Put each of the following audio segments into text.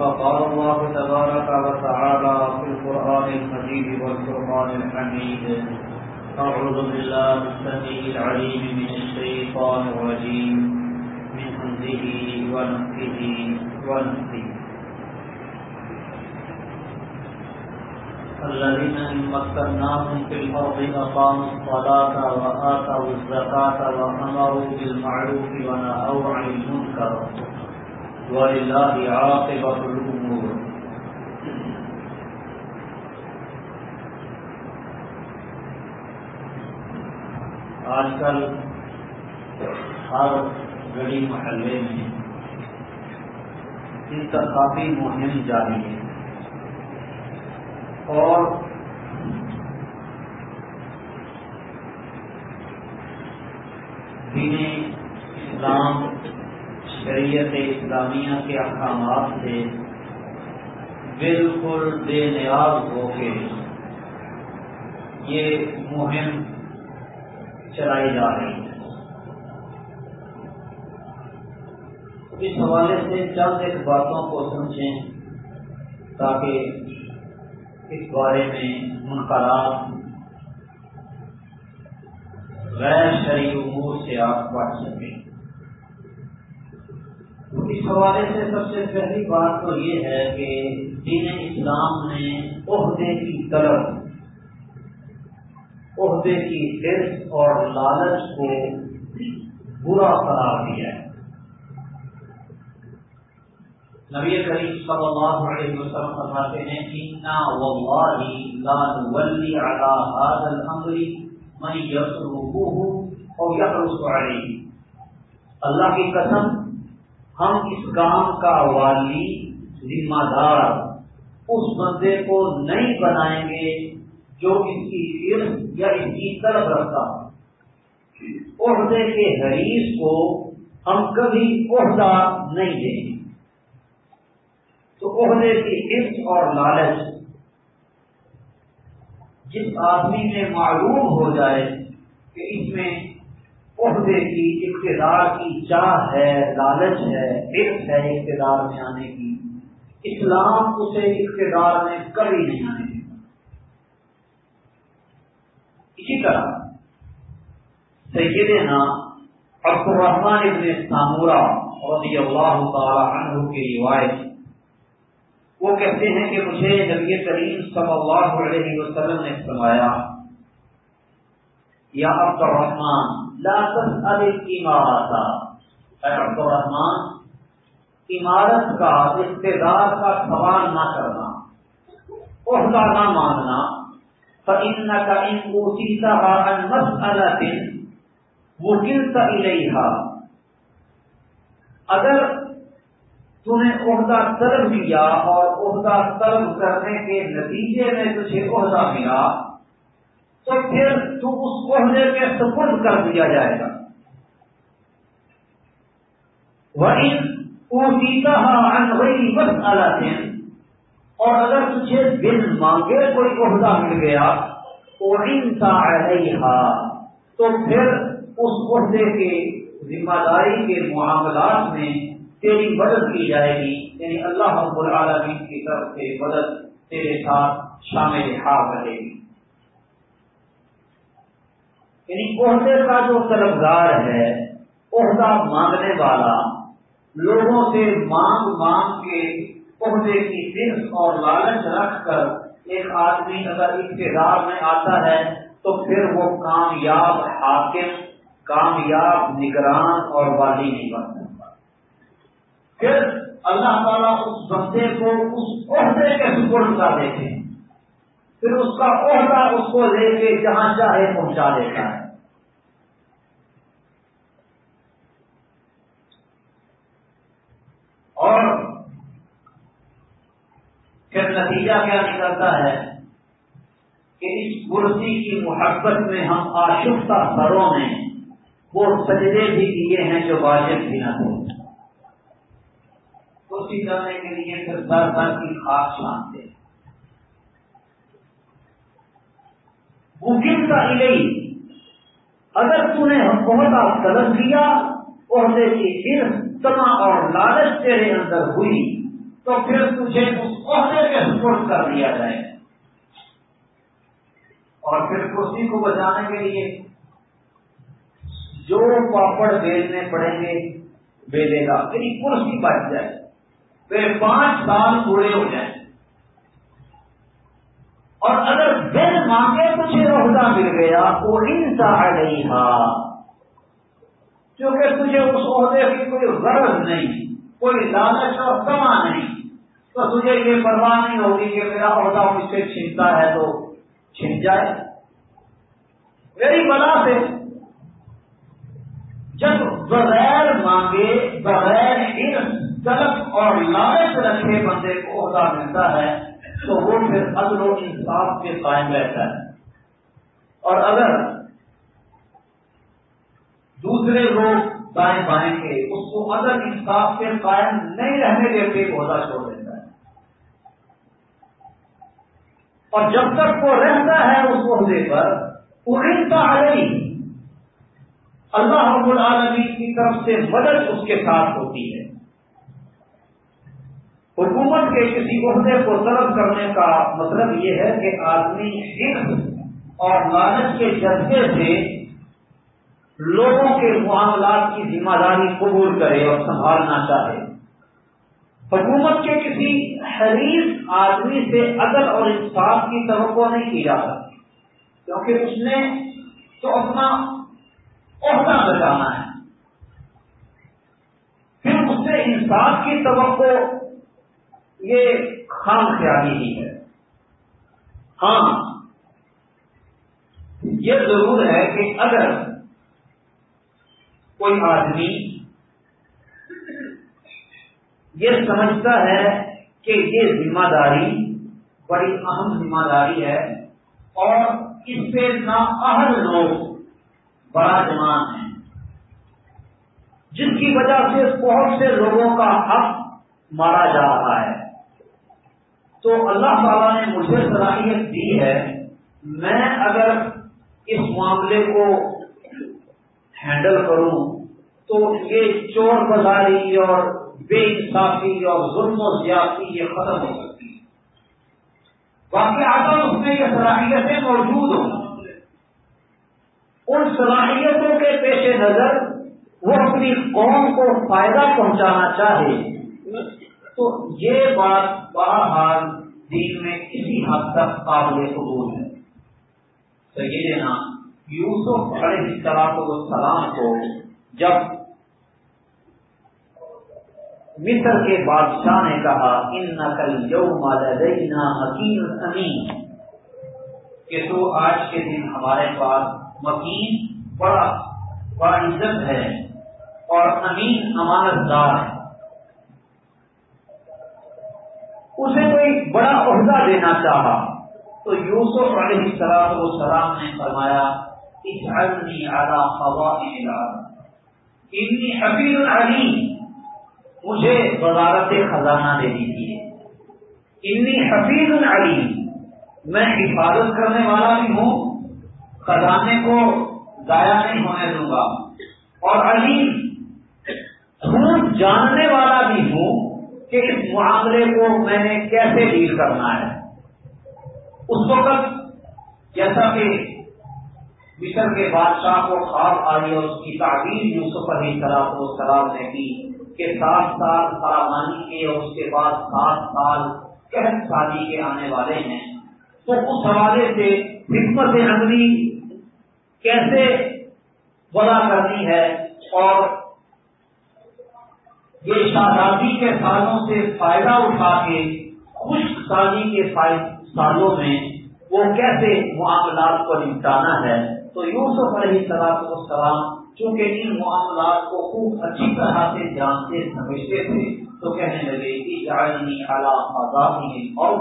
فقال الله تبارك وتعالى في القرآن المجيد والقرآن الحميد. أعوذ بالله السميع العليم من الشيطان الرجيم. من همزه ونفخه ونفخه. الذين إن مكناهم في الأرض أقاموا الصلاة وآتوا الزكاة وأمروا بالمعروف ونهوا عن المنكر. وللہ عاقبۃ الامور۔ آج کل ہر گلی محلے میں انتخابی مہم جاری ہے۔ اور دین اسلام شریعت اسلامیہ کے احکامات سے بالکل بے نیاز ہو کے یہ مہم چلائی جا رہی ہے۔ اس حوالے سے چند ایک باتوں کو سمجھیں تاکہ اس بارے میں منقرات غیر شرعی امور سے آپ بچ سکیں۔ اس حوالے سے سب سے پہلی بات تو یہ ہے کہ دین اسلام نے عہدے کی طلب، عہدے کی حرص اور لالچ کو برا قرار دیا ہے۔ نبی کریم صلی اللہ علیہ وسلم فرماتے ہیں، انا واللہ لا نولی علی هذا الامر من یسرقه او یحرص علیہ اللہ کی قسم ہم اس کام کا والی ذمہ دار اس بندے کو نہیں بنائیں گے جو اس کی علم یا اس کی طرف رکھتا عہدے کے حریث کو ہم کبھی عہدہ نہیں دیں گے۔ تو عہدے کی عرص اور لالچ جس آدمی میں معلوم ہو جائے کہ اس میں عہدے کی، اقتدار کی چاہ ہے، لالچ ہے عرق ہے اقتدار میں آنے کی۔ اسلام اسے اقتدار میں کبھی نہیں آنے گا اسی طرح سیدنا عبد الرحمان ابن سامورا رضی اللہ تعالی عنہ کی روایت وہ کہتے ہیں کہ مجھے نبی کریم صلی اللہ علیہ وسلم نے فرمایا، یا عبد الرحمان لا تسأل الامارات عبد الرحمان عمارت کا اقتدار کا سوال نہ کرنا. عہدہ نہ مانگنا فإنك إن أوتيتها عن مسألة وكلت إليها. اگر تمہیں عہدہ طلب کیا اور عہدہ طلب کرنے کے نتیجے میں تجھے عہدہ ملا تو پھر تم اس عہدے کے سپرد کر دیا جائے گا۔ وہ سیتا وہی بس اعلیٰ اور اگر تجھے بن مانگے کوئی عہدہ مل گیا تو پھر اس عہدے کے، ذمہ داری کے معاملات میں تیری مدد کی جائے گی۔ یعنی اللہ رب العالمین کی طرف سے مدد تیرے ساتھ شامل ہار رہے گی۔ یعنی عہدے کا جو طلبگار ہے، عہدہ مانگنے والا، لوگوں سے مانگ مانگ کے عہدے کی دل اور لالچ رکھ کر ایک آدمی اگر اقتدار میں آتا ہے، تو پھر وہ کامیاب حاکم، کامیاب نگران اور والی نہیں بن سکتا۔ پھر اللہ تعالیٰ اس بندے کو اس عہدے کے سپرد کر دیتے ہیں۔ پھر اس کا عہدہ اس کو لے کے جہاں چاہے پہنچا دیتا ہے اور پھر نتیجہ کیا نکلتا ہے کہ اس کرسی کی محبت میں ہم آشفتہ سروں میں وہ سجدے بھی کیے ہیں جو واجب بھی نہ ہو۔ کرسی کرنے کے لیے پھر در کی خاص شانتے ممکن کا الہی اگر تم نے ہم بہت طلب کیا عہدے کی پھر تما اور لالچ تیرے اندر ہوئی تو پھر تجھے اس عہدے کے سپورٹ کر دیا جائے۔ اور پھر کرسی کو بچانے کے لیے جو پاپڑ بیلنے پڑیں گے، بیلے گا پھر یعنی کرسی بچ جائے۔ پھر پانچ سال پورے ہو جائیں۔ اور اگر بن مانگے تجھے عہدہ مل گیا، وہ انسا گئی ہاں کیونکہ تجھے اس عہدے کی کوئی غرض نہیں۔ کوئی لالچ اچھا اور کما نہیں۔ تو تجھے یہ پرواہ نہیں ہوگی کہ میرا عہدہ مجھ سے چھنتا ہے تو چھن جائے۔ میری بلا سے جب بغیر مانگے، بغیر طلب اور لالچ رکھے بندے کو عہدہ ملتا ہے، تو وہ پھر عدل و انصاف کے قائم رہتا ہے۔ اور اگر دوسرے لوگ دائیں بائیں کے، اس کو عدل انصاف کے قائم نہیں رہنے دیتے عہدہ چھوڑ دیتا ہے۔ اور جب تک وہ رہتا ہے اس عہدے پر وہ انتا اللہ رب العالمین کی طرف سے مدد اس کے ساتھ ہوتی ہے۔ حکومت کے کسی عہدے کو طلب کرنے کا مطلب یہ ہے کہ آدمی حفظ اور لالچ کے جذبے سے لوگوں کے معاملات کی ذمہ داری قبول کرے اور سنبھالنا چاہے۔ حکومت کے کسی حریف آدمی سے عدل اور انصاف کی توقع نہیں کی جا سکتی، کیونکہ اس نے تو اپنا عہدہ بچانا ہے۔ پھر اس سے انصاف کی توقع، یہ خام خیالی ہی ہے۔ ہاں یہ ضرور ہے کہ اگر کوئی آدمی یہ سمجھتا ہے کہ یہ ذمہ داری بڑی اہم ذمہ داری ہے اور اس سے نااہل لوگ بڑا جمان ہیں۔ جس کی وجہ سے بہت سے لوگوں کا حق مارا جا رہا ہے۔ تو اللہ تعالیٰ نے مجھے صلاحیت دی ہے، میں اگر اس معاملے کو ہینڈل کروں تو یہ چور بازاری اور بے انصافی اور ظلم و زیادتی یہ ختم ہو سکتی ہے۔ باقی آتا اس میں یہ صلاحیتیں موجود ہوں۔ ان صلاحیتوں کے پیش نظر وہ اپنی قوم کو فائدہ پہنچانا چاہے تو یہ بات بہرحال دین میں کسی حد تک قابل قبول ہے۔ تو یہ دینا یوسف علیہ السلام سلام کو جب مصر کے بادشاہ نے کہا ان نقل یوم حکیم امین کہ تو آج کے دن ہمارے پاس مکین بڑا بڑا عزت ہے اور امین امانت دار ہے۔ اسے کوئی بڑا عہدہ دینا چاہا۔ تو یوسف علیہ السلام و نے فرمایا اس حفیظ علی مجھے وزارت خزانہ دے دیجیے اتنی حفیظ علی میں حفاظت کرنے والا بھی ہوں. خزانے کو ضائع نہیں ہونے دوں گا. اور علی خوب جاننے والا بھی ہوں کہ اس معاملے کو میں نے کیسے ڈیل کرنا ہے؟ اس وقت جیسا کہ مصر کے بادشاہ کو خواب آئی اور اس کی تعبیر یوسف علی سلام و سلام نے کی کہ سات سال فراوانی کے اور اس کے بعد سات سال قحط سالی کے آنے والے ہیں۔ تو اس حوالے سے حکمت عملی کیسے بڑا کرنی ہے اور یہ شادابی کے سالوں سے فائدہ اٹھا کے خشک سالی کے سالوں میں وہ کیسے معاملات کو نپٹانا ہے؟ تو یوسف علیہ سلام و سلام چونکہ ان معاملات کو خوب اچھی طرح سے جانتے سمجھتے تھے، تو کہنے لگے کہ اور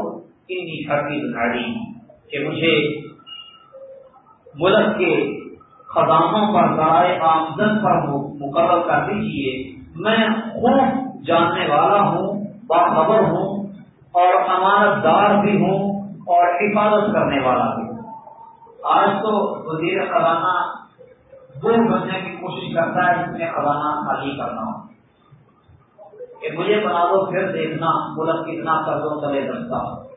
کہ مجھے ملک کے خزانوں پر ذرائع آمدن پر مقرر کر دیجیے میں خوب جاننے والا ہوں، باخبر ہوں، اور امانت دار بھی ہوں، اور حفاظت کرنے والا بھی ہوں۔ آج تو وزیر خزانہ دو بننے کی کوشش کرتا ہے جس میں خزانہ خالی کرنا۔ ہو کہ مجھے بنا دو، پھر دیکھنا، ملک کتنا قرضوں تلے رکھتا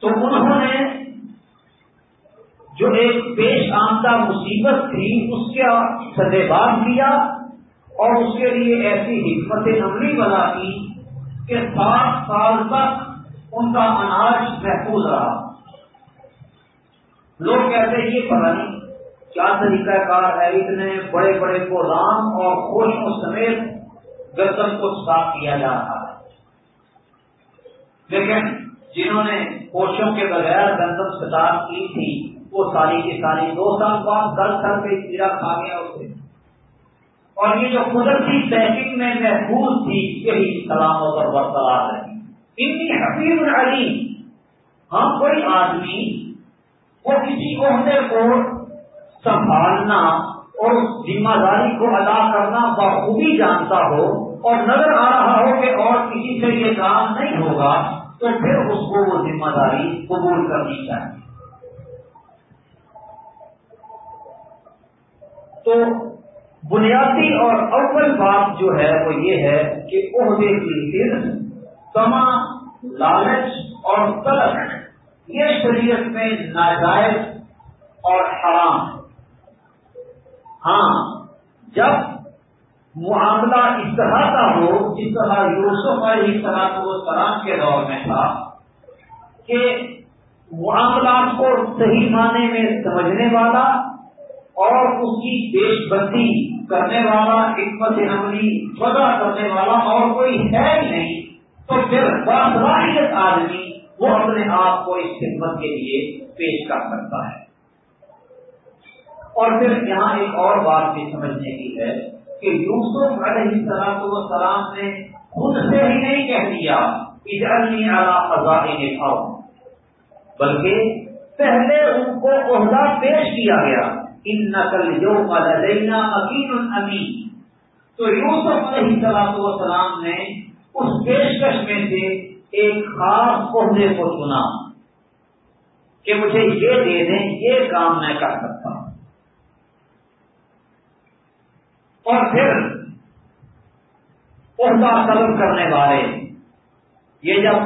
تو انہوں نے جو ایک پیش آمدہ مصیبت تھی، اس کا سدباب کیا اور اس کے لیے ایسی حکمت عملی بنا کی کہ سات سال تک ان کا اناج محفوظ رہا۔ لوگ کہتے ہیں یہ پتا نہیں کیا طریقہ کار ہے؟ اتنے بڑے بڑے گودام اور خوشوں سمیت گردن کو صاف کیا جا رہا ہے۔ لیکن جنہوں نے کوشوں کے بغیر گندم سٹار کی تھی، وہ ساری کی ساری دو سال بعد دس سال کے کیڑا کھا گیا اسے اور یہ جو قدرتی پیکنگ میں محفوظ تھی، یہی سلامت اور برقرار رہی اتنی حقیق علی ہم ہاں، کوئی آدمی وہ کسی عہدے کو سنبھالنا اور اس ذمہ داری کو ادا کرنا بخوبی جانتا ہو اور نظر آ رہا ہو کہ اور کسی سے یہ کام نہیں ہوگا، تو پھر اس کو وہ ذمہ داری قبول کرنی چاہیے۔ تو بنیادی اور اول بات جو ہے وہ یہ ہے کہ عہدے کی سما لالچ اور طلب۔ یہ شریعت میں ناجائز اور حرام ہے۔ ہاں جب معاملہ اس طرح کا ہو، جس طرح یوسف علیہ طرح وہ سلام کے دور میں تھا، کہ معاملات کو صحیح معنی میں سمجھنے والا اور اس کی پیش بندی کرنے والا، حکمت عملی، وضع کرنے والا اور کوئی ہے ہی نہیں، تو پھر باصلاحیت آدمی وہ اپنے آپ کو اس خدمت کے لیے پیش کر سکتا ہے۔ اور پھر یہاں ایک اور بات بھی سمجھنے کی ہے کہ یوسف علیہ السلام کو سلام نے خود سے ہی نہیں کہہ دیا اجرنی اعلیٰ فضا کھاؤ بلکہ پہلے ان کو عہدہ پیش کیا گیا۔ ان نقل جو لینا عقین المی تو یوسف علیہ السلام وسلام نے اس پیشکش میں سے ایک خاص عہدے کو چنا کہ مجھے یہ دے دیں، یہ کام میں کر سکتا ہوں۔ اور پھر عہدہ طلب کرنے والے، یہ جب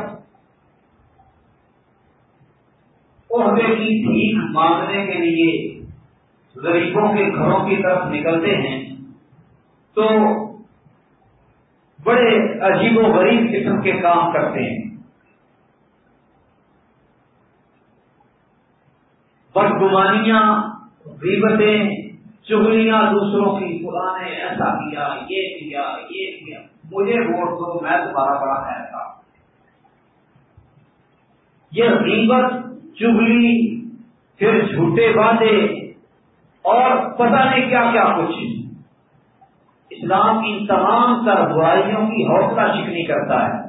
عہدے کی بھیک مانگنے کے لیے غریبوں کے گھروں کی طرف نکلتے ہیں، تو بڑے عجیب و غریب قسم کے کام کرتے ہیں۔ بدگمانیاں، غیبتیں چگلیاں دوسروں کی نے ایسا کیا، یہ کیا یہ کیا۔ مجھے ووٹ دو میں تمہارا بڑا ایسا یہ قیمت چگلی پھر جھوٹے وعدے اور پتہ نہیں کیا کیا کچھ۔ اسلام ان تمام تر برائیوں کی حوصلہ شکنی کرتا ہے۔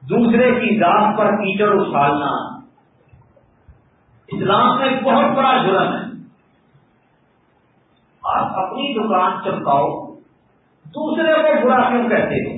دوسرے کی ذات پر کیچڑ اچھالنا اسلام میں بہت بڑا جرم ہے۔ آپ اپنی دکان چمکاؤ، دوسرے کو برا کیوں کہتے ہو؟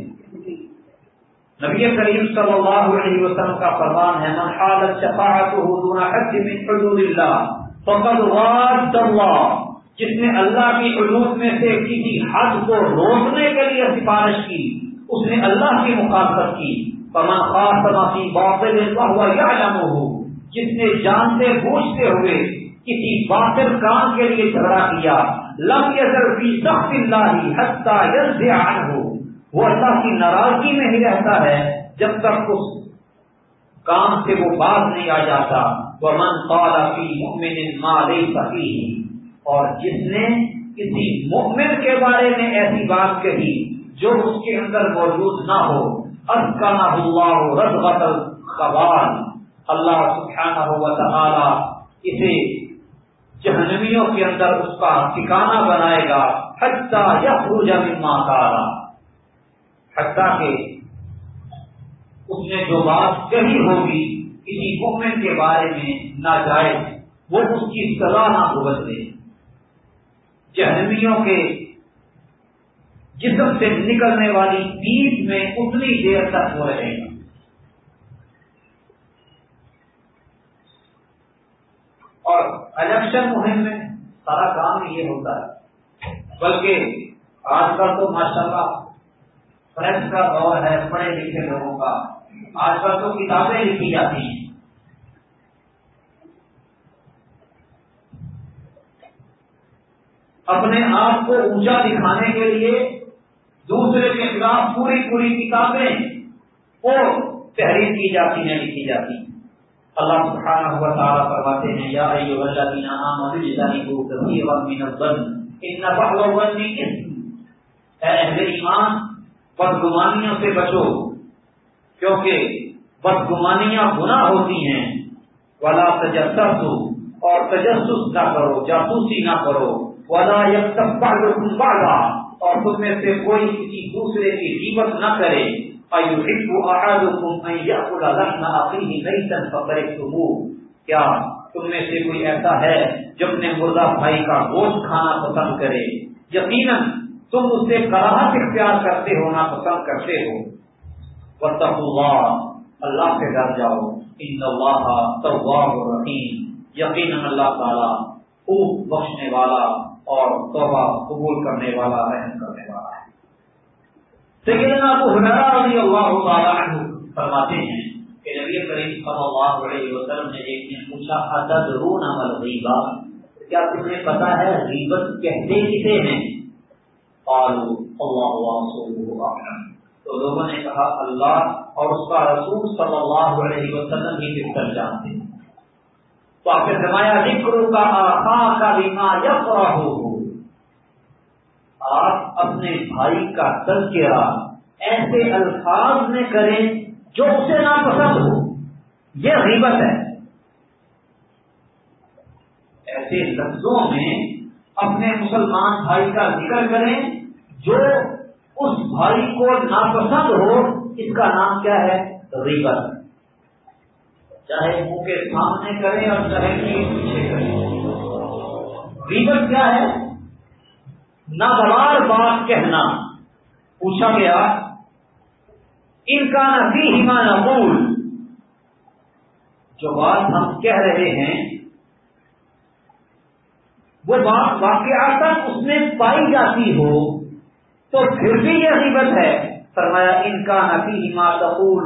نبی کریم صلی اللہ علیہ وسلم کا فرمان ہے، من حالت شفاعت دون حد من حدود اللہ فقد غاد اللہ۔ جس نے اللہ کی حدود میں سے کسی حد کو روکنے کے لیے سفارش کی، اس نے اللہ کی مخالفت کی۔ فمن خاص فی باطل ہوا یا فهو يعلمه جس نے جانتے بوجھتے ہوئے کسی باطل کام کے لیے جھگڑا کیا۔ لم یزر فی سخت اللہ حتہ یز ہو وہ اللہ کی ناراضگی میں ہی رہتا ہے، جب تک اس کام سے وہ باز نہیں آ جاتا۔ وہ من پالا فی مؤمن مال سفی اور جس نے کسی مؤمن کے بارے میں ایسی بات کہی جو اس کے اندر موجود نہ ہو اب کا نہ ہوا ہو اللہ سبحانہ و تعالی اسے جہنمیوں کے اندر اس کا ٹھکانا بنائے گا، حتیٰ یا مما کارا حتیٰ کہ اس نے جو بات کہی ہوگی کسی مومن کے بارے میں نہ وہ اس کی سزا نہ بھگت دے جہنمیوں کے جسم سے نکلنے والی پیٹ میں اتنی دیر تک وہ رہے گا۔ اور الیکشن مہم میں سارا کام یہ ہوتا ہے، بلکہ آج کل تو ماشاء اللہ پریس کا دور ہے، پڑھے لکھے لوگوں کا۔ آج کل تو کتابیں لکھی جاتی ہیں۔ اپنے آپ کو اونچا دکھانے کے لیے دوسرے کے خلاف پوری پوری کتابیں وہ تحریر کی جاتی ہیں، لکھی جاتی ہیں۔ اللہ سبحانہ ہوا تعالیٰ فرماتے ہیں، یا ایو الذین آمنوا اجتنبوا کثیرا من الظن ان بعض الظن اثم۔ اے اہل ایمان، بدگمانیوں سے بچو، کیونکہ بدگمانیاں گناہ ہوتی ہیں۔ ولا تجسسوا اور تجسس نہ کرو، جاسوسی نہ کرو۔ ولا یکتب بعضا اور تم میں سے کوئی کسی دوسرے کی غیبت نہ کرے۔ کیا تم میں سے کوئی ایسا ہے جو اپنے مردہ بھائی کا گوشت کھانا پسند کرے؟ یقیناً تم اس سے کراہت اختیار کرتے ہونا پسند کرتے ہو۔ اللہ اللہ سے ڈر جاؤ۔ ان اللہ تواب الرحیم یقیناً اللہ تعالیٰ خوب بخشنے والا اور توبہ قبول کرنے والا، رحم کرنے والا ہے۔ سیدنا ابو حریرہ رضی اللہ تعالی عنہ فرماتے ہیں کہ نبی کریم صلی اللہ علیہ وسلم نے ایک دن پوچھا، اتدرون ما الغیبہ؟ کیا تمہیں پتہ ہے غیبت کہتے کسے ہیں؟ قالوا، اللہ ورسولہ اعلم. تو لوگوں نے کہا، اللہ اور اس کا رسول صلی اللہ علیہ وسلم ہی بہتر جانتے ہیں؟ تو آپ نے فرمایا، ذکر کا آخا کا بیما یفرہ ہو آپ اپنے بھائی کا تذکرہ ایسے الفاظ میں کریں جو اسے ناپسند ہو۔ یہ غیبت ہے۔ ایسے لفظوں میں اپنے مسلمان بھائی کا ذکر کریں جو اس بھائی کو ناپسند ہو۔ اس کا نام کیا ہے؟ غیبت۔ چاہے منہ کے سامنے کریں اور چاہے پیچھے کریں۔ غیبت کیا ہے؟ ناگوار بات کہنا۔ پوچھا گیا، ان کا نفی ہما نقول جو بات ہم کہہ رہے ہیں، وہ بات واقعات اس میں پائی جاتی ہو، تو پھر بھی یہ حیبت ہے۔ فرمایا، ان کا نفی ہما تقول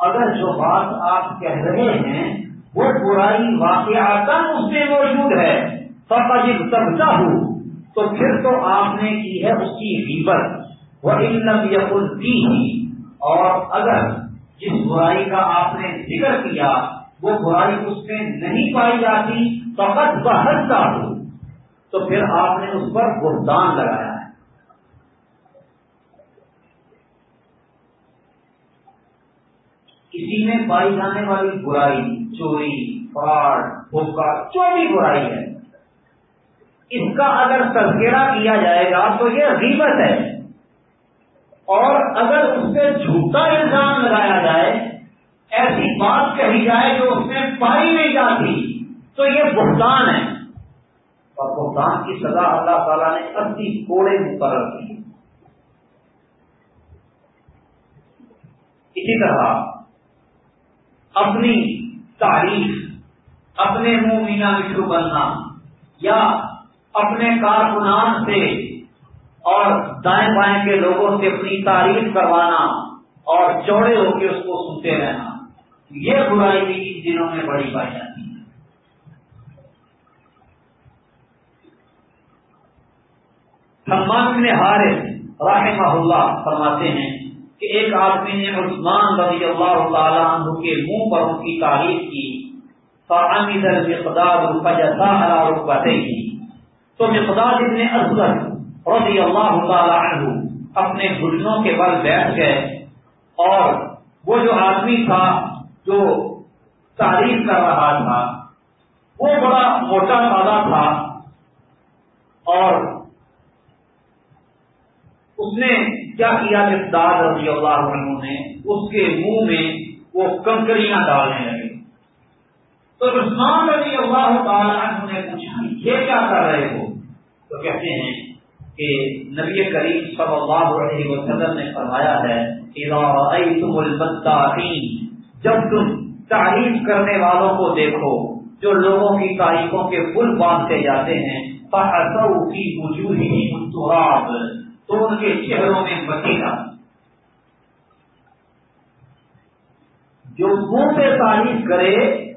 اگر جو بات آپ کہہ رہے ہیں، وہ برائی واقعات اس میں موجود ہے۔ فقجب سبزہ ہوں تو پھر تو آپ نے کی ہے اس کی غیبت۔ وہ علم یقل کی اور اگر جس برائی کا آپ نے ذکر کیا، وہ برائی اس میں نہیں پائی جاتی۔ فقط بحث ہو تو پھر آپ نے اس پر بہتان لگایا۔ ہے کسی میں پائی جانے والی برائی، چوری، فراڈ بھوکا جو بھی برائی ہے، اس کا اگر تذکرہ کیا جائے گا تو یہ غیبت ہے۔ اور اگر اس سے جھوٹا الزام لگایا جائے، ایسی بات کہی جائے جو اس میں پائی نہیں جاتی، تو یہ بہتان ہے۔ اور بہتان کی سزا اللہ تعالیٰ نے اسی کوڑے مقرر کی۔ اسی طرح اپنی تعریف اپنے منہ مینا مٹھو بننا یا اپنے کارکنان سے اور دائیں بائیں کے لوگوں سے اپنی تعریف کروانا اور چوڑے ہو کے اس کو سنتے رہنا۔ یہ برائی بھی ان دنوں میں بڑی پائی جاتی ہے۔ سلمان نے ہارے رحمہ اللہ فرماتے ہیں کہ ایک آدمی نے عثمان رضی اللہ تعالیٰ عنہ کے منہ پر ان کی تعریف کی فعامد المقدار الفجسا رکبتیہ تو مقداد ابن اصغر رضی اللہ تعالی عنہ اپنے گھٹنوں کے بل بیٹھ گئے اور وہ جو آدمی تھا جو تعریف کر رہا تھا، وہ بڑا موٹا تازہ تھا اور اس نے کیا کیا مقداد رضی اللہ عنہ نے اس کے منہ میں وہ کنکریاں ڈالنے لگے۔ تو عثمان رضی اللہ تعالی عنہ نے پوچھا، یہ کیا کر رہے ہو؟ تو کہتے ہیں کہ نبی کریم صلی اللہ علیہ وسلم نے فرمایا ہے جب تم تعریف کرنے والوں کو دیکھو، جو لوگوں کی تعریفوں کے پل باندھتے جاتے ہیں کی وجوہی تو ان کے چہروں میں مٹی ڈال جو منہ پہ تعریف کرے،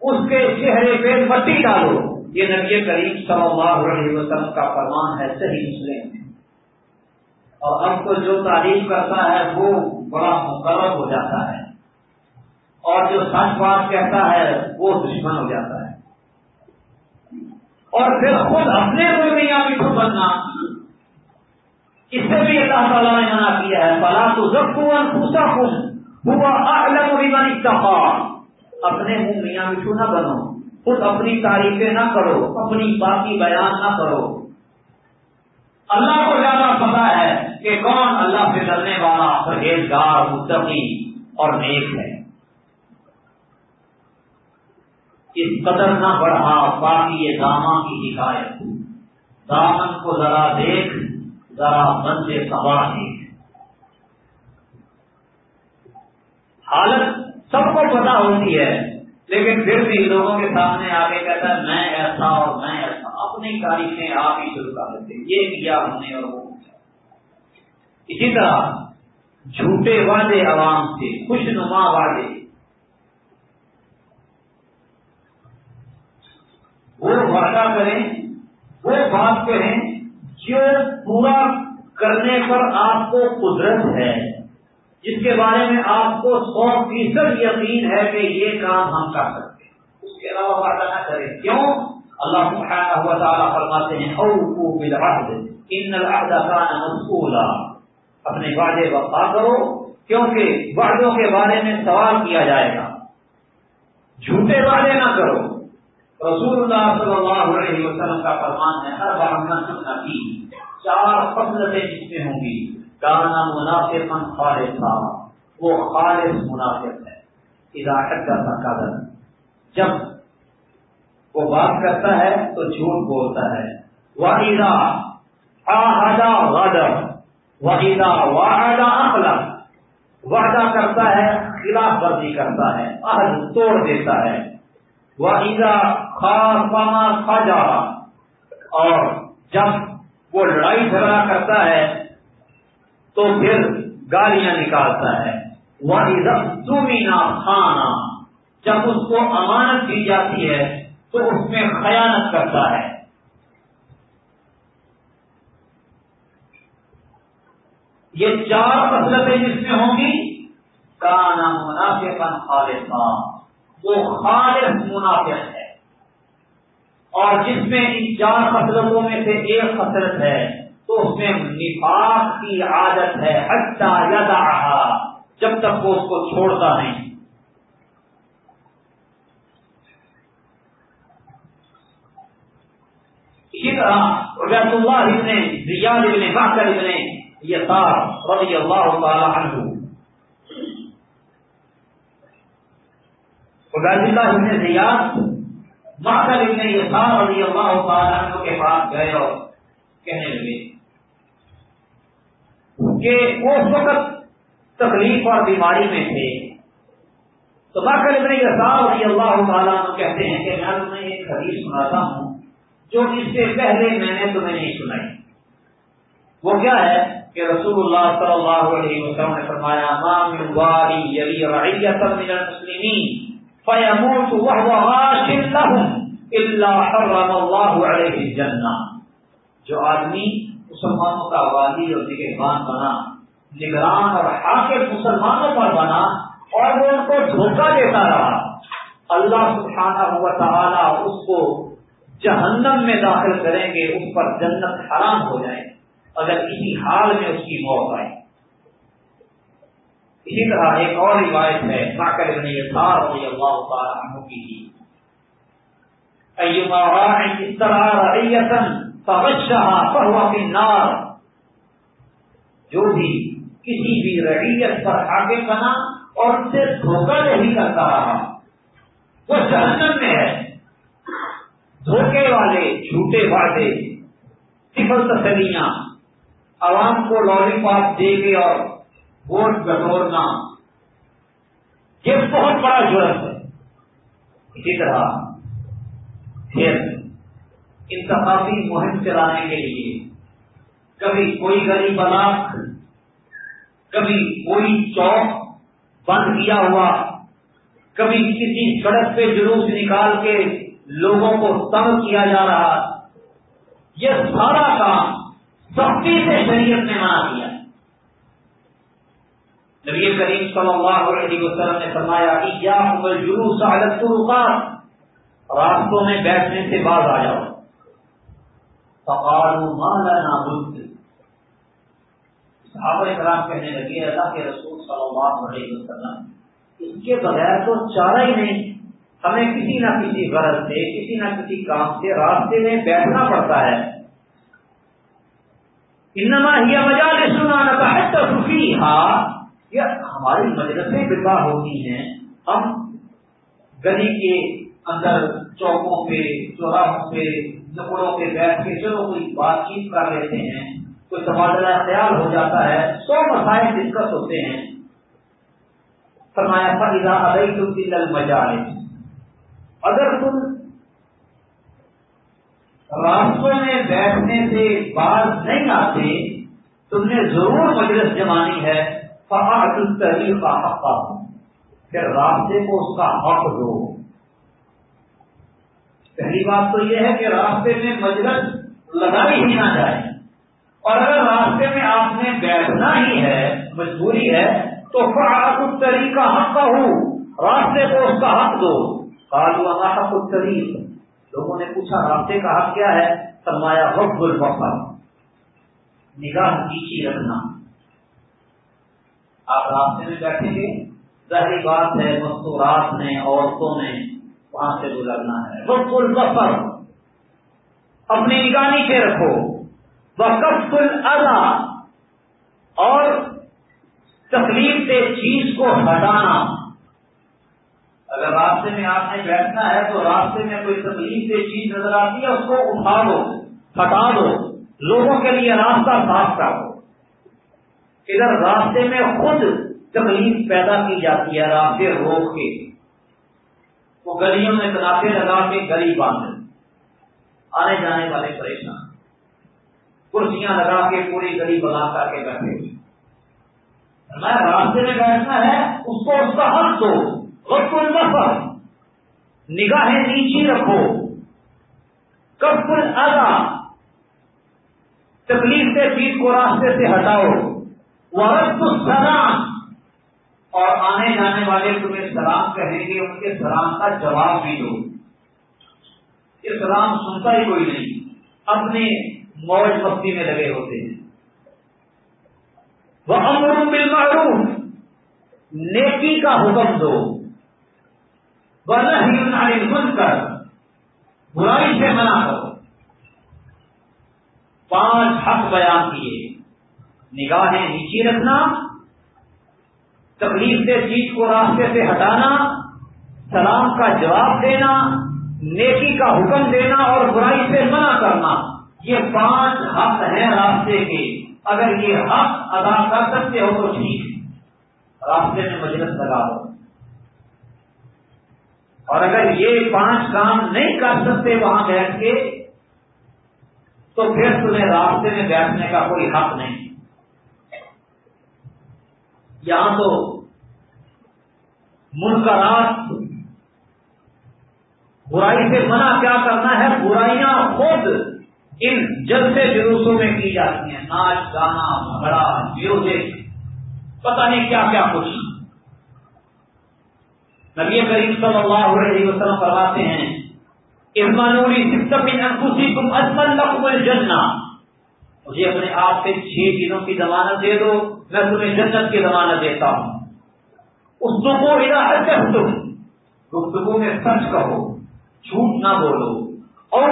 اس کے چہرے پہ مٹی ڈالو۔ یہ نبی کریم صلی اللہ علیہ وسلم کا فرمان ہے، صحیح مسلم۔ اور اب تو جو تعریف کرتا ہے، وہ بڑا مقرر ہو جاتا ہے۔ اور جو سچ بات کہتا ہے، وہ دشمن ہو جاتا ہے۔ اور پھر خود اپنے کو میاں مٹھو بننا۔ اس سے بھی اللہ تعالیٰ نے منع کیا ہے پلا تو جب پوچھا خوش ہوا الگ بھی اپنے منہ میاں مٹھو نہ بنو، خود اپنی تعریفیں نہ کرو، اپنی باقی بیان نہ کرو۔ اللہ کو زیادہ پتا ہے کہ کون اللہ سے ڈرنے والا پرہیزگار، متقی اور نیک ہے۔ اس قدر نہ بڑھا باقی یہ داما کی حکایت دامن کو ذرا دیکھ ذرا من سے سوار دیکھ حالت سب کو پتا ہوتی ہے، لیکن پھر بھی لوگوں کے سامنے آ کے کہتا ہے، میں ایسا اور میں ایسا۔ اپنی تاریخیں آپ ہی شروع کر دیتے یہ کیا ہم نے اور وہ۔ اسی طرح جھوٹے وعدے عوام سے خوش نما وعدے۔ وہ وعدہ کریں، وہ بات کہیں جو پورا کرنے پر آپ کو قدرت ہے؟ جس کے بارے میں آپ کو سو فیصد یقین ہے کہ یہ کام ہم کر سکتے ہیں۔ اس کے علاوہ وعدہ نہ کریں۔ کیوں؟ اللہ سبحانہ ہوا تعالیٰ فرماتے ہیں بالعہد، ان العہد کان مسئولا۔ اپنے وعدے وفا کرو، کیونکہ وعدوں کے بارے میں سوال کیا جائے گا۔ جھوٹے وعدے نہ کرو۔ رسول اللہ صلی اللہ علیہ وسلم کا فرمان ہے، ہر بار سننا کی چار فصلتیں جس میں ہوں گی۔ کانا منافع خالص وہ خالص منافع ہے ہدایت کا قدر جب وہ بات کرتا ہے تو جھوٹ بولتا ہے۔ واحدہ آہدا غدر۔ واحدہ واحدہ اخلق وعدہ کرتا ہے، خلاف ورزی کرتا ہے، عہد توڑ دیتا ہے۔ واحدہ خاص جا اور جب وہ لڑائی جھگڑا کرتا ہے تو پھر گالیاں نکالتا ہے۔ وہ زمینا کھانا جب اس کو امانت دی جاتی ہے تو اس میں خیانت کرتا ہے۔ یہ چار فصلتیں جس میں ہوں گی، کانا منافع پن وہ خالص منافع ہے اور جس میں ان چار فصلتوں میں سے ایک فصلت ہے، تو اس میں نفاق کی عادت ہے ہٹا یادا جب تک وہ اس کو چھوڑتا نہیں۔ اسی طرح عبید اللہ ابن ریاض ابن باقر ابن یسار رضی اللہ تعالی عنہ۔ عبید اللہ ابن ریاض ابن یسار رضی اللہ تعالیٰ عنہ کے پاس گئے اور کہنے لگے کہ وہ اس وقت تکلیف اور بیماری میں تھے۔ تو باقر ابن یسار رضی اللہ تعالیٰ عنہ کہتے ہیں کہ میں تمہیں ایک حدیث سناتا ہوں جو اس سے پہلے میں نے تمہیں نہیں سنائی۔ وہ کیا ہے کہ رسول اللہ صلی اللہ علیہ وسلم نے فرمایا مام واری یلی رعیت من المسلمین فیموت وهو غاش لهم الا حرم الله عليه الجنہ۔ جو آدمی مسلمانوں کا والی اور نگہبان بنا، نگران اور حاکم مسلمانوں پر بنا، اور وہ ان کو دھوکہ دیتا رہا، اللہ سبحانہ ہوا تعالی اس کو جہنم میں داخل کریں گے، اس پر جنت حرام ہو جائے۔ اگر کسی حال میں اس کی موت آئے۔ اسی طرح ایک اور روایت ہے ناکر ابن یسار رضی اللہ تعالی عنہ کی۔ ایما راع استرا رعیتا فغشها فهو في النار. جو بھی کسی بھی رعیت پر حاکم بنا اور ان سے دھوکہ نہیں کرتا رہا، وہ جہنم میں ہے۔ دھوکے والے، جھوٹے وعدے صفر تسلیاں، عوام کو لالی پاپ دے کے اور ووٹ بٹورنا، یہ بہت بڑا جرم ہے۔ اسی طرح پھر انتخابی مہم چلانے کے لیے۔ کبھی کوئی گلی بلاک کبھی کوئی چوک بند کیا ہوا۔ کبھی کسی سڑک پہ جلوس نکال کے لوگوں کو تنگ کیا جا رہا۔ یہ سارا کام سختی سے شریعت نے منع کیا نبی کریم صلی اللہ علیہ وسلم نے فرمایا کہ کیا جلوس الرقات راستوں میں بیٹھنے سے باز آ جاؤ۔ مانا بدھ صحابہ کرام کہنے لگے، اللہ کے رسول صلی اللہ علیہ وسلم، اس کے بغیر تو چارہ ہی نہیں۔ ہمیں کسی نہ کسی غرض سے، کسی نہ کسی کام سے راستے میں بیٹھنا پڑتا ہے۔ انما ہی مجال سنانا کا ہے تصوفی یہ ہماری مجلسیں بتا ہوتی ہیں۔ ہم گلی کے اندر چوکوں پہ، چوراہوں پہ نکڑوں پہ بیٹھ کے چلو، کوئی بات چیت کر لیتے ہیں، کوئی تبادلہ خیال ہو جاتا ہے، سو مسائل ڈسکس ہوتے ہیں۔ فرمایا فضا ادئی تم دل اگر تم راستوں میں بیٹھنے سے باز نہیں آتے، تم نے ضرور مجلس جمانی ہے فہد التحریر کا حق پھر راستے کو اس کا حق دو۔ پہلی بات تو یہ ہے کہ راستے میں مجلس لگائی ہی نہ جائے۔ اور اگر راستے میں آپ نے بیٹھنا ہی ہے، مجبوری ہے، تو فراہم کا حق کا ہوں راستے کو اس کا حق دو۔ کالو حق الطریق لوگوں نے پوچھا، راستے کا حق کیا ہے؟ فرمایا حب البفر نگاہ نیچی رکھنا۔ آپ راستے میں بیٹھیں گے۔ ظاہری بات ہے، مستورات نے، عورتوں نے وہاں سے گزرنا ہے۔ حب البفر اپنی نگاہ نیچے رکھو۔ وقف الا اور تکلیف سے چیز کو ہٹانا۔ اگر راستے میں آپ نے بیٹھنا ہے تو راستے میں کوئی تکلیف سے چیز نظر آتی ہے اس کو اٹھا دو ہٹا دو۔ لوگوں کے لیے راستہ صاف کر دو ادھر راستے میں خود تکلیف پیدا کی جاتی ہے راستے روک کے۔ وہ گلیوں میں تنافے لگا کے گلی باندھ آنے جانے والے پریشان۔ کرسیاں لگا کے پوری گلی بنا کر کے بیٹھے۔ میں راستے میں بیٹھنا ہے، اس کو اس کا حق دو۔ وقت نفر نگاہیں نیچی رکھو۔ کب ادا تکلیف سے چیز کو راستے سے ہٹاؤ۔ ورد السلام اور آنے جانے والے تمہیں سلام کہیں گے، ان کے سلام کا جواب بھی دو یہ سلام سنتا ہی کوئی نہیں۔ اپنے موج مستی میں لگے ہوتے ہیں۔ وہ امر بالمعروف۔ نیکی کا حکم دو۔ ہی من کر برائی سے منع کرو۔ پانچ حق بیان کیے۔ نگاہیں نیچی رکھنا۔ تکلیف سے چیز کو راستے سے ہٹانا، سلام کا جواب دینا، نیکی کا حکم دینا اور برائی سے منع کرنا، یہ پانچ حق ہیں راستے کے۔ اگر یہ حق ادا کر سکتے ہو تو ٹھیک راستے میں مجلس لگا دو۔ اور اگر یہ پانچ کام نہیں کر سکتے وہاں بیٹھ کے، تو پھر تمہیں راستے میں بیٹھنے کا کوئی حق نہیں۔ یہاں تو منکرات۔ برائی سے منع کیا کرنا ہے؟ برائیاں خود ان جلسے جلوسوں میں کی جاتی ہیں۔ ناچ، گانا بھگڑا میوزک پتہ نہیں کیا کیا کچھ۔ نبی کریم صلی اللہ علیہ وسلم فرماتے ہیں ارمانوری انفسی تم اجمل لقم الجنہ. مجھے اپنے آپ سے چھ دنوں کی ضمانت دے دو، میں تمہیں جنت کی ضمانت دیتا ہوں۔ اس کو تم۔ گفتگو میں سچ کہو، جھوٹ نہ بولو۔ اور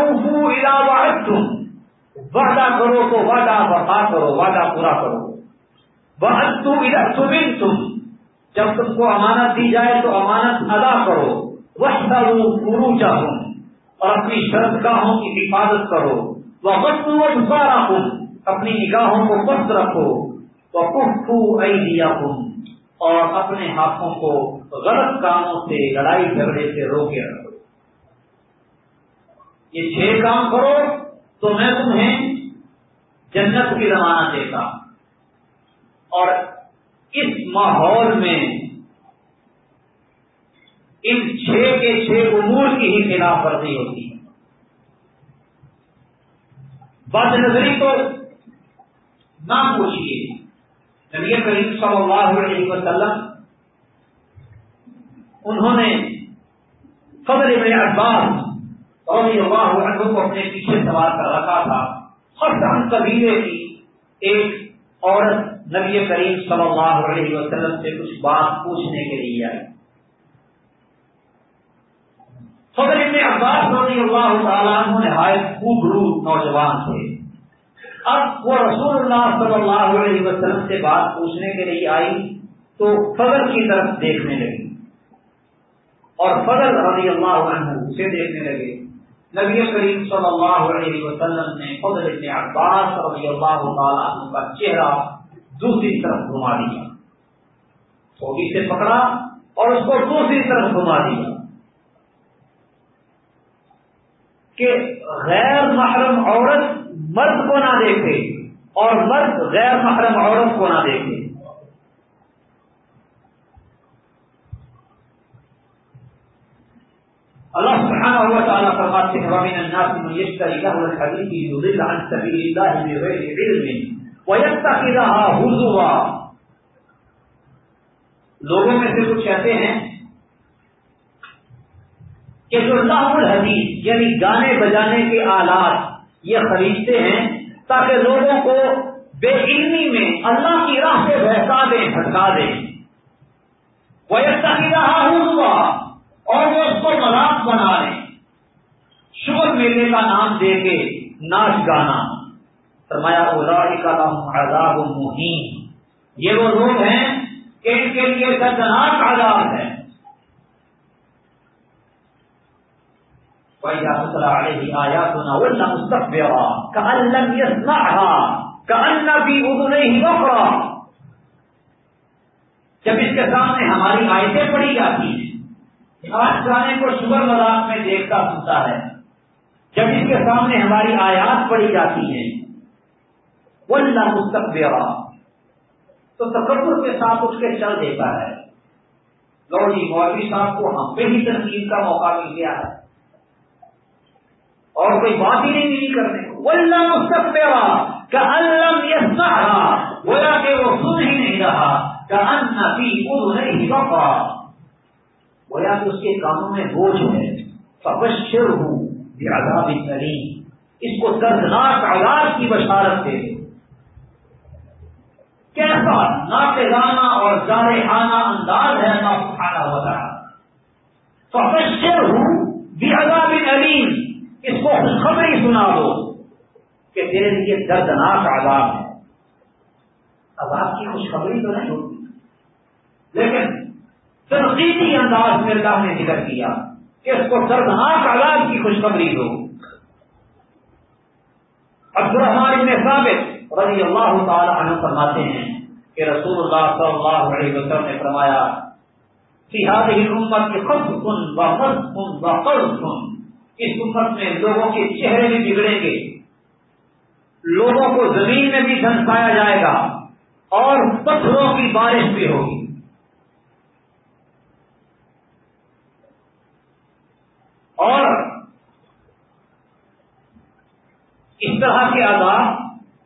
واحد تم وعدہ کرو تو وعدہ وفا کرو، وعدہ پورا کرو۔ بہت تم تم جب تم کو امانت دی جائے تو امانت ادا کرو۔ وہ گرو چاہوں اور اپنی شرط گاہوں کی حفاظت کرو۔ وہ وقت اپنی نگاہوں کو پست رکھو۔ وہ کفو دیا اور اپنے ہاتھوں کو غلط کاموں سے، لڑائی جھگڑے سے روکے رکھو۔ یہ چھ کام کرو تو میں تمہیں جنت کی زمانہ دیتا اور اس ماحول میں ان چھ کے چھ امور کی ہی خلاف ورزی ہوتی ہے۔ بد نظری تو نہ پوچھیے نبی کریم صلی اللہ علیہ وسلم، انہوں نے فضل ابن عباس رضی اللہ عنہ کو اپنے پیچھے سوار کر رکھا تھا۔ حسن قبیلے کی ایک عورت نبی کریم صلی اللہ علیہ وسلم سے کچھ بات پوچھنے کے لیے آئی۔ فضل ابن عباس رضی اللہ تعالیٰ عنہ نہایت خوب رو نوجوان تھے۔ اب وہ رسول اللہ صلی اللہ علیہ وسلم سے بات پوچھنے کے لیے آئی تو فضل کی طرف دیکھنے لگی۔ اور فضل رضی اللہ عنہ اسے دیکھنے لگے۔ نبی کریم صلی اللہ علیہ وسلم نے فضل ابن عباس رضی اللہ تعالیٰ عنہ کا چہرہ دوسری طرف گھما دیا۔ چھوٹی سے پکڑا اور اس کو دوسری طرف گھما دیا۔ کہ غیر محرم عورت مرد کو نہ دیکھے اور مرد غیر محرم عورت کو نہ دیکھے۔ اللہ سبحانہ ہوا تعالیٰ فرماتے ہیں، ومن الناس من يشتري له الحديث يضل عن سبيل الله بغير علم ويتخذها هزوا۔ لوگوں میں سے کچھ کہتے ہیں کہ جو لاہ الحدیث یعنی گانے بجانے کے آلات یہ خریدتے ہیں تاکہ لوگوں کو بے علمی میں اللہ کی راہ سے بہتا دیں، بھٹکا دیں۔ وہ ایسا ہی رہا ہوا اور وہ اس کو مذاق بنا لیں۔ شور میلے کا نام دے کے ناچ گانا۔ فرمایا اداری کا نام عذاب مہین۔ یہ وہ لوگ ہیں کہ ان کے لیے دردناک آزاد ہے۔ جب اس کے سامنے ہماری آیتیں پڑھی جاتی ہیں، آج گانے کو شگر مذاق میں دیکھتا سنتا ہے۔ جب اس کے سامنے ہماری آیات پڑھی جاتی ہیں ولہ مستقبرا تو تکبر کے ساتھ اس کے چل دیتا ہے۔ لو جی مولوی صاحب کو ہم پہ ہی تنقید کا موقع مل گیا ہے۔ کوئی بات ہی نہیں ملی کرنے کو۔ اللہ کہ اللہ یہ بولا کہ وہ سن ہی نہیں رہا کہ ان نفی خود نہیں بولا کہ اس کے کاموں میں بوجھ ہے۔ فبشر ہوں یہ کریم اس کو دردناک آزاد کی بشارت دے۔ کیسا ناقانہ اور زارحانہ انداز ہے نا کھانا ہوتا فبشر ہوں بھی عذاب علیم اس کو خوشخبری سنا دو کہ تیرے لیے دردناک آزاد ہے۔ آزاد کی خوشخبری تو نہیں ہوتی۔ لیکن تنقیدی انداز میں اللہ نے ذکر کیا کہ اس کو دردناک آزاد کی خوشخبری دو۔ عبد الرحمان ابن ثابت رضی اللہ تعالی عنہ فرماتے ہیں کہ رسول اللہ صلی اللہ علیہ وسلم نے فرمایا سیاحت ہی امت کے خود کن اس امت میں لوگوں کے چہرے بھی بگڑیں گے۔ لوگوں کو زمین میں بھی دھنسایا جائے گا اور پتھروں کی بارش بھی ہوگی۔ اور اس طرح کے آزاد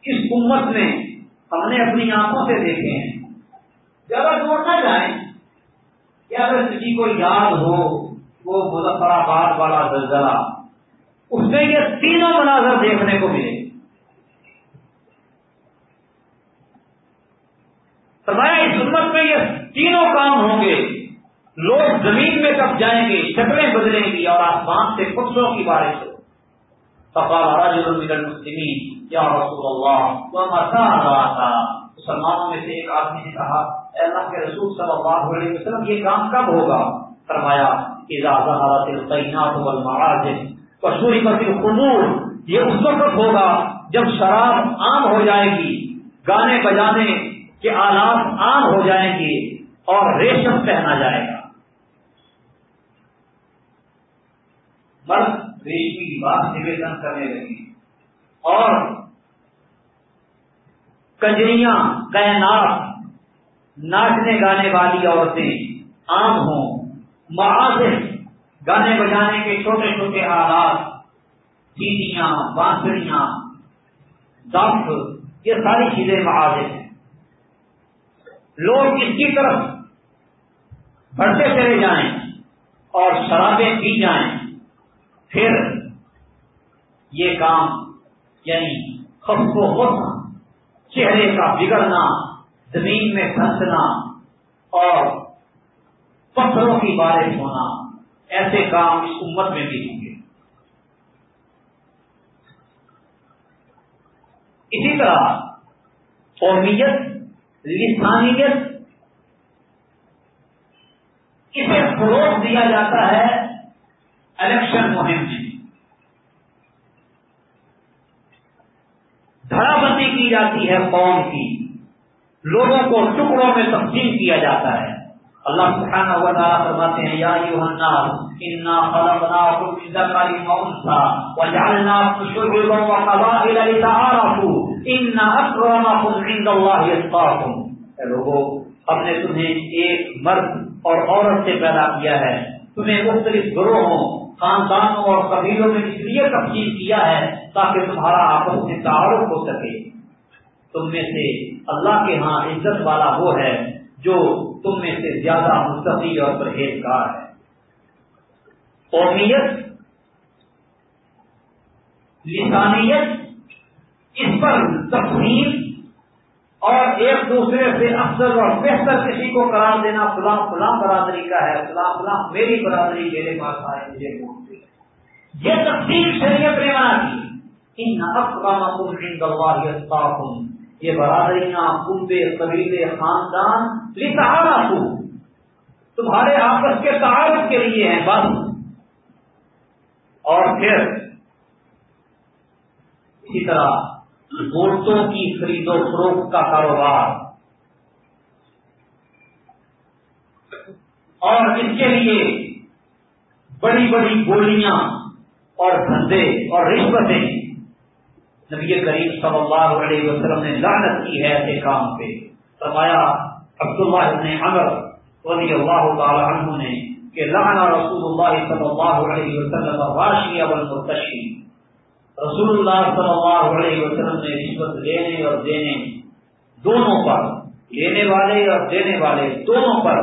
اس امت میں ہم نے اپنی آنکھوں سے دیکھے ہیں۔ زیادہ دور نہ جائیں کیا اگر کسی کو یاد ہو وہ مظفر آباد والا زلزلہ، اس میں یہ تینوں مناظر دیکھنے کو ملے۔ فرمایا، اس امت میں یہ تینوں کام ہوں گے۔ لوگ زمین میں کب جائیں گے، شکلیں بدلیں گی اور آسمان سے پتھروں کی بارش ہو۔ مسلمین یا رسول اللہ وہ مسا رہا تھا مسلمانوں میں سے ایک آدمی نے کہا اللہ کے رسول صلی اللہ علیہ وسلم، یہ کام کب ہوگا؟ فرمایا کشوری پتی قبور یہ اس وقت ہوگا جب شراب عام ہو جائے گی، گانے بجانے کے آلات عام ہو جائیں گے اور ریشم پہنا جائے گا۔ مرد ریشمی لباس نویدن کرنے لگے اور کجریاں کائنات، ناچنے گانے والی عورتیں عام ہوں۔ معاذ گانے بجانے کے چھوٹے چھوٹے آلات سیڑیاں بانسڑیاں دف یہ ساری چیزیں معاذ ہیں۔ لوگ اس کی طرف بڑھتے چلے جائیں اور شرابیں پی جائیں۔ پھر یہ کام یعنی خف و ہونا چہرے کا بگڑنا، زمین میں پھنسنا اور پتھروں کی بارش ہونا، ایسے کام اس امت میں بھی ہوں گے۔ اسی طرح قومیت، لسانیت، اسے فروغ دیا جاتا ہے الیکشن مہم میں۔ دھڑا بندی کی جاتی ہے قوم کی، لوگوں کو ٹکڑوں میں تقسیم کیا جاتا ہے۔ اللہ سبحانہ و تعالیٰ فرماتے ہیں، یا ایوہ الناس، انا خلقناکم من ذکر و انثى وجعلناکم شعوبا وقبائل لتعارفوا ان اکرمکم عند اللہ اتقاکم اے لوگوں ہم نے تمہیں ایک مرد اور عورت سے پیدا کیا ہے۔ تمہیں مختلف گروہوں، خاندانوں اور قبیلوں میں اس لیے تقسیم کیا ہے تاکہ تمہارا آپس میں تعارف ہو سکے۔ تم میں سے اللہ کے ہاں عزت والا وہ ہے جو تم میں سے زیادہ مستقی اور پرہیزگار ہے۔ قومیت، لسانیت، اس پر تقسیم اور ایک دوسرے سے افضل اور بہتر کسی کو قرار دینا فلاں فلاں برادری کا ہے، فلاں فلاں میری برادری میرے پاس آئے، مجھے یہ تقسیم شریعت نے بنا کی ان اقوام یہ برادریاں کنبے قبیلے، خاندان لسہارا کو تمہارے آپس کے تعارف کے لیے ہیں، بس۔ اور پھر اسی طرح گوشتوں کی خرید و فروخت کا کاروبار۔ اور اس کے لیے بڑی بڑی گولیاں اور دھندے اور رشوتیں۔ نبی کریم صلی اللہ علیہ وسلم نے لعنت کی ہے ایسے کام پہ۔ فرمایا، عبداللہ ابن عمر رضی اللہ تعالی عنہ نے کہ لعن رسول اللہ صلی اللہ علیہ وسلم راشی والمرتشی رسول اللہ صلی اللہ علیہ وسلم نے رشوت لینے اور دینے، دونوں پر، لینے والے اور دینے والے دونوں پر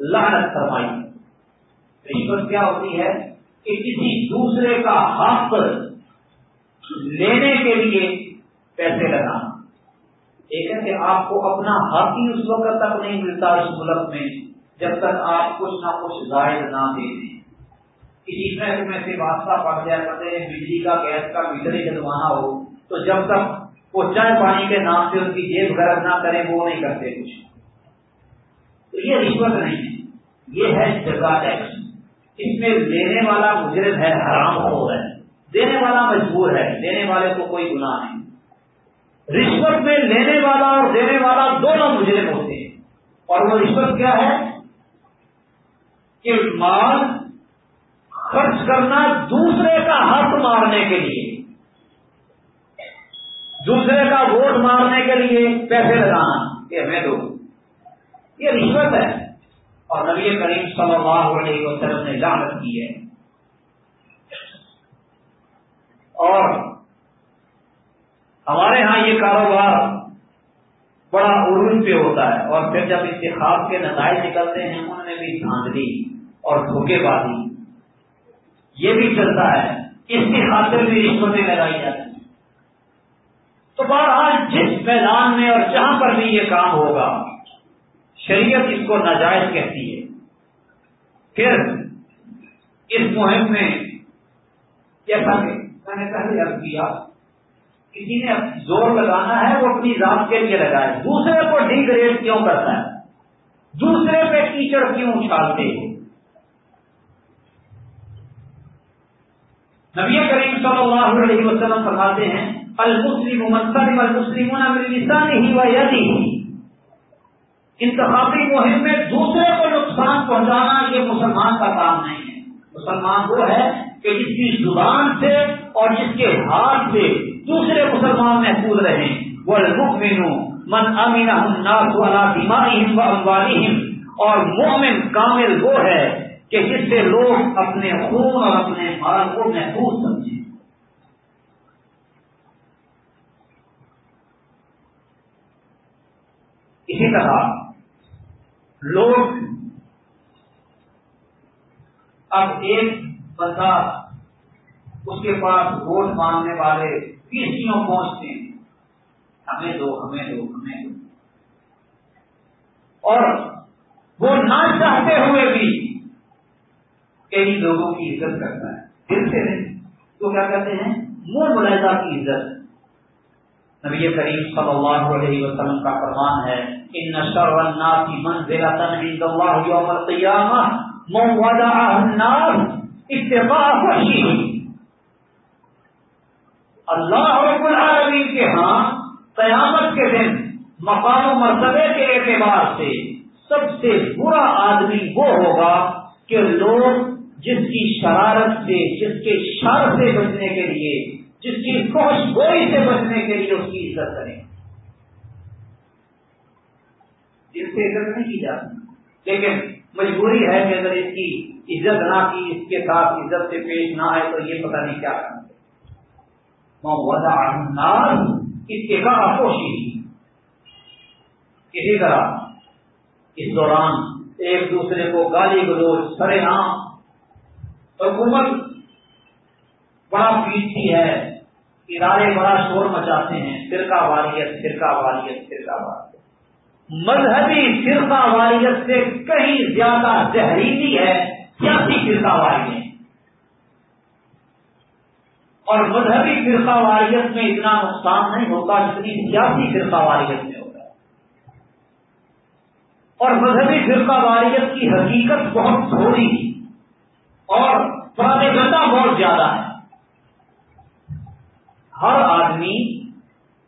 لعنت فرمائی۔ رشوت کیا ہوتی ہے؟ کہ کسی دوسرے کا حق لینے کے لیے پیسے لگانا۔ ایک ہے کہ آپ کو اپنا حق ہی اس وقت تک نہیں ملتا اس ملک میں جب تک آپ کچھ نہ کچھ زائد نہ دے دیں۔ کسی شہر میں سے واسطہ پڑ جائے کرتے ہیں بجلی کا، گیس کا، میٹر ہی جلوانا ہو، تو جب تک وہ چائے پانی کے نام سے ان کی جیب گرد نہ کریں وہ نہیں کرتے کچھ۔ تو یہ رشوت نہیں ہے۔ یہ ہے جگہ ٹیکس۔ اس میں لینے والا مجرم ہے، حرام ہو رہا ہے۔ دینے والا مجبور ہے، دینے والے کو کوئی گناہ نہیں۔ رشوت میں لینے والا اور دینے والا دونوں مجرم ہوتے ہیں۔ اور وہ رشوت کیا ہے؟ کہ مال خرچ کرنا دوسرے کا حق مارنے کے لیے۔ دوسرے کا ووٹ مارنے کے لیے پیسے لگانا۔ یہ میں دو۔ یہ رشوت ہے۔ اور نبی کریم صلی اللہ علیہ وسلم نے لانت کی ہے۔ اور ہمارے ہاں یہ کاروبار بڑا عروج پہ ہوتا ہے اور پھر جب انتخاب کے نتائج نکلتے ہیں ان میں بھی دھاندلی اور دھوکے بازی۔ یہ بھی چلتا ہے۔ اس کی خاطر بھی رشوتیں لگائی جاتی ہیں۔ تو بہرحال جس میدان میں اور جہاں پر بھی یہ کام ہوگا، شریعت اس کو ناجائز کہتی ہے۔ پھر اس مہم میں کیسا کہ میں نے پہلے ارد کیا کسی نے زور لگانا ہے، وہ اپنی ذات کے لیے لگائے۔ دوسرے کو ڈیگریڈ کیوں کرتا ہے؟ دوسرے پہ کیچڑ کیوں اچھالتے ہیں؟ نبی کریم صلی اللہ علیہ وسلم فرماتے ہیں، المسلم منسلم المسلم لسان ہی و یدی انتخابی مہم میں دوسرے کو نقصان پہنچانا یہ مسلمان کا کام نہیں ہے۔ مسلمان وہ ہے کہ جس کی زبان سے اور جس کے ہاتھ سے دوسرے مسلمان محفوظ رہے وہ المؤمن من امین الناس والا دماغ اور مومن کامل وہ ہے کہ جس سے لوگ اپنے خون اور اپنے مال کو محفوظ سمجھیں۔ اسی طرح لوگ اب ایک بندہ اس کے پاس ووٹ مانگنے والے پیسیوں پہنچتے ہیں ہمیں دو ہمیں دو ہمیں دو۔ اور وہ نہ چاہتے ہوئے بھی کئی لوگوں کی عزت کرتا ہے۔ دل سے نہیں۔ تو کیا کہتے ہیں؟ منہ ملحدہ کی عزت۔ نبی کریم صلی اللہ علیہ وسلم کا فرمان ہے، ان نشر الناس منزلۃ عند الله يوم من وضع اللہ رب العالمین کے ہاں قیامت کے دن مقام و مرتبے کے اعتبار سے سب سے برا آدمی وہ ہوگا کہ لوگ جس کی شرارت سے، جس کے شر سے بچنے کے لیے، جس کی خوش گوئی سے بچنے کے لیے اس کی عزت کریں۔ جس سے عزت نہیں کی جاتی۔ لیکن مجبوری ہے کہ اگر اس کی عزت نہ کی، اس کے ساتھ عزت سے پیش نہ آئے تو یہ پتہ نہیں کیا کرنا۔ اس کے کہا اسی طرح اس دوران ایک دوسرے کو گالی گلوچ سرے عام حکومت بڑا پیٹتی ہے، ادارے بڑا شور مچاتے ہیں، فرقہ واریت فرقہ واریت فرقہ واریت. مذہبی فرقہ واریت سے کہیں زیادہ زہریلی ہے، سیاسی فرقہ واریت. اور مذہبی فرقہ واریت میں اتنا نقصان نہیں ہوتا جتنی سیاسی فرقہ واریت میں ہوتا ہے۔ اور مذہبی فرقہ واریت کی حقیقت بہت تھوڑی اور گندا بہت زیادہ ہے۔ ہر آدمی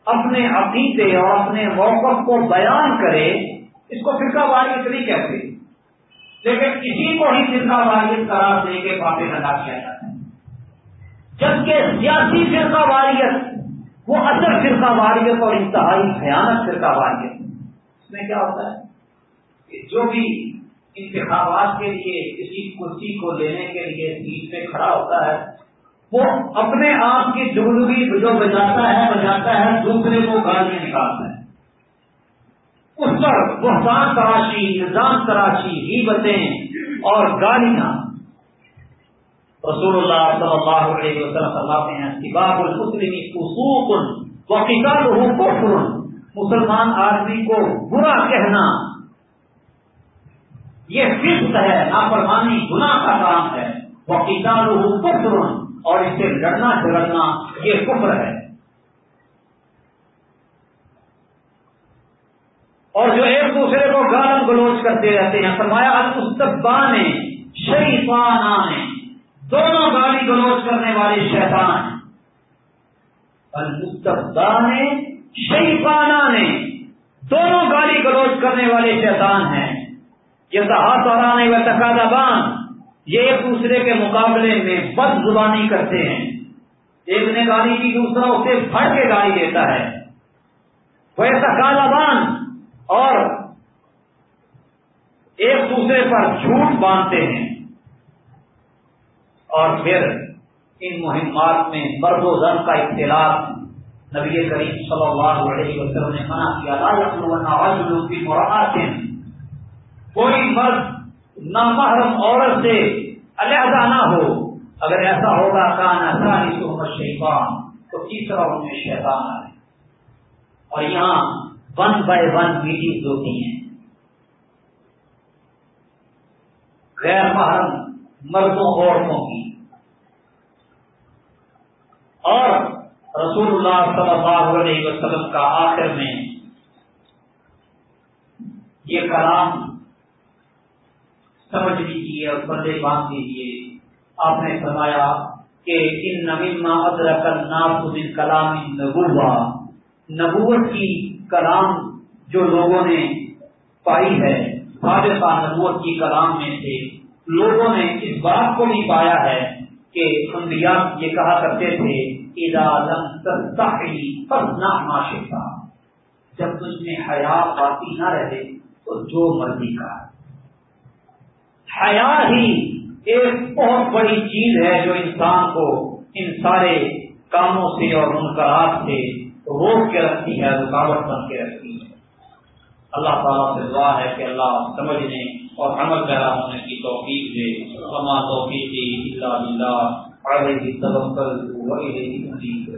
اپنے عقیدے اور اپنے موقف کو بیان کرے، اس کو فرقہ واریت نہیں کہتے۔ لیکن کسی کو ہی فرقہ واریت قرار دے کے باتیں لگا کیا جاتا ہے۔ جبکہ سیاسی فرقہ واریت، وہ اصل فرقہ واریت اور انتہائی بھیانک فرقہ واریت۔ اس میں کیا ہوتا ہے؟ کہ جو بھی انتخابات کے لیے کسی کرسی کو لینے کے لیے سیٹ پہ کھڑا ہوتا ہے، وہ اپنے آپ کی جگلگی جو بجاتا ہے بجاتا ہے، دوسرے کو گالیاں نکالتا ہے۔ اس پر بہتان تراشی، نظام تراشی ہی بتیں اور گالیاں رسول اللہ صلی اللہ علیہ وسلم فرماتے ہیں سباب المسلم فسوق وقتال کفر مسلمان آدمی کو برا کہنا یہ فسق ہے لاپرمانی گناہ کا کام ہے وہ کفر اور اس سے لڑنا جھگڑنا یہ کفر ہے اور جو ایک دوسرے کو گالم گلوچ کرتے رہتے ہیں فرمایا، المستبان شیفان آنے دونوں گالی گلوچ کرنے والے شیطان۔ ہیں المستبان شیفان آنے دونوں گالی گلوچ کرنے والے شیطان ہیں۔ یہ ہاتھ اور و تقاضا بان، یہ ایک دوسرے کے مقابلے میں بد زبانی کرتے ہیں۔ ایک نے گالی کی دوسرا اسے پھڑ کے گالی دیتا ہے۔ وہ تقاضا بان اور ایک دوسرے پر جھوٹ باندھتے ہیں۔ اور پھر ان مہمات میں مرد و زن کا اختلاف نبی کریم صلی اللہ علیہ وسلم نے منع کیا، لا کی کوئی مرد نامحرم عورت سے علیحدہ نہ ہو، اگر ایسا ہوگا کان آسانی تو شیفان تو تیسرا ان میں شیطان آئے۔ اور یہاں ون بائی ون میٹنگ ہوتی ہیں۔ غیر محرم مردوں عورتوں کی۔ اور رسول اللہ صلی اللہ علیہ وسلم کا آخر میں یہ کلام سمجھ لیجیے اور پردے باندھ دیجیے آپ نے فرمایا کہ ان نویما ادرک من کلام نبوا نبوت کی کلام جو لوگوں نے پائی ہے سابقہ نبوت کی کلام میں سے لوگوں نے اس بات کو بھی پایا ہے کہ انبیاء یہ کہا کرتے تھے معاشرہ جب تجھ میں حیا باقی نہ رہے تو جو مرضی کا حیا ہی ایک بہت بڑی چیز ہے جو انسان کو ان سارے کاموں سے اور منقرات سے روک کے رکھتی ہے، رکاوٹ بن کے رکھتی ہے۔ اللہ تعالیٰ سے دعا ہے کہ اللہ سمجھنے اور عمل پیرا ہونے کی توفیق دے۔ سما توفیقی اللہ اللہ علیہ توکل وعلیہ